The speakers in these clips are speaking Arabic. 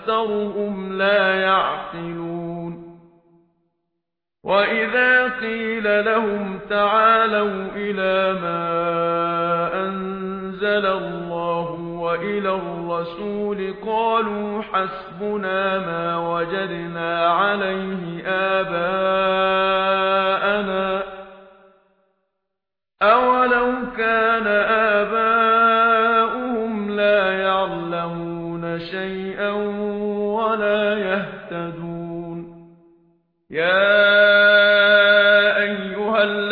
أَكْثَرُهُمْ لَا يَعْقِلُونَ وَإِذَا قِيلَ لَهُمْ تَعَالَوْا إِلَى مَا أَنزَلَ اللَّهُ وَإِلَى الرَّسُولِ قَالُوا حَسْبُنَا مَا وَجَدْنَا عَلَيْهِ آبَاءَنَا أَوْ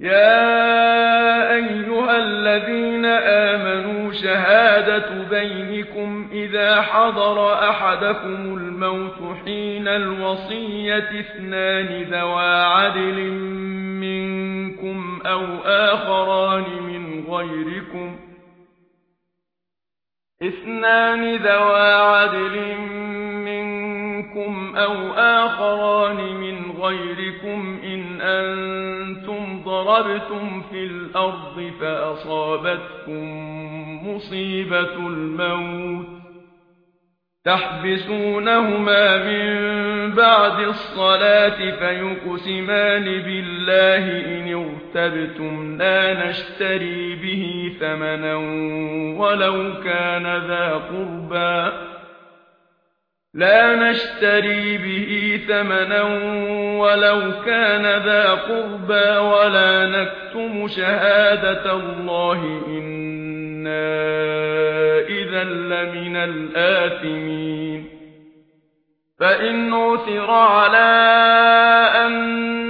يا ايها الذين امنوا شهاده بينكم اذا حضر احدكم الموت حين الوصيه اثنان ذو عدل منكم أو اخران من غيركم اثنان ذو عدل منكم أو اخران من غيركم ان أن ضربتم في الأرض فأصابتكم مصيبة الموت. تحبسونهما من بعد الصلاة فيقسمان بالله إن اغتبتم لا نشتري به ثمنا ولو كان ذا قربا لا نشتري به ثمنا ولو كان ذا قربى ولا نكتم شهادة الله إنا إذا لمن الآثمين. فإن عثر على أن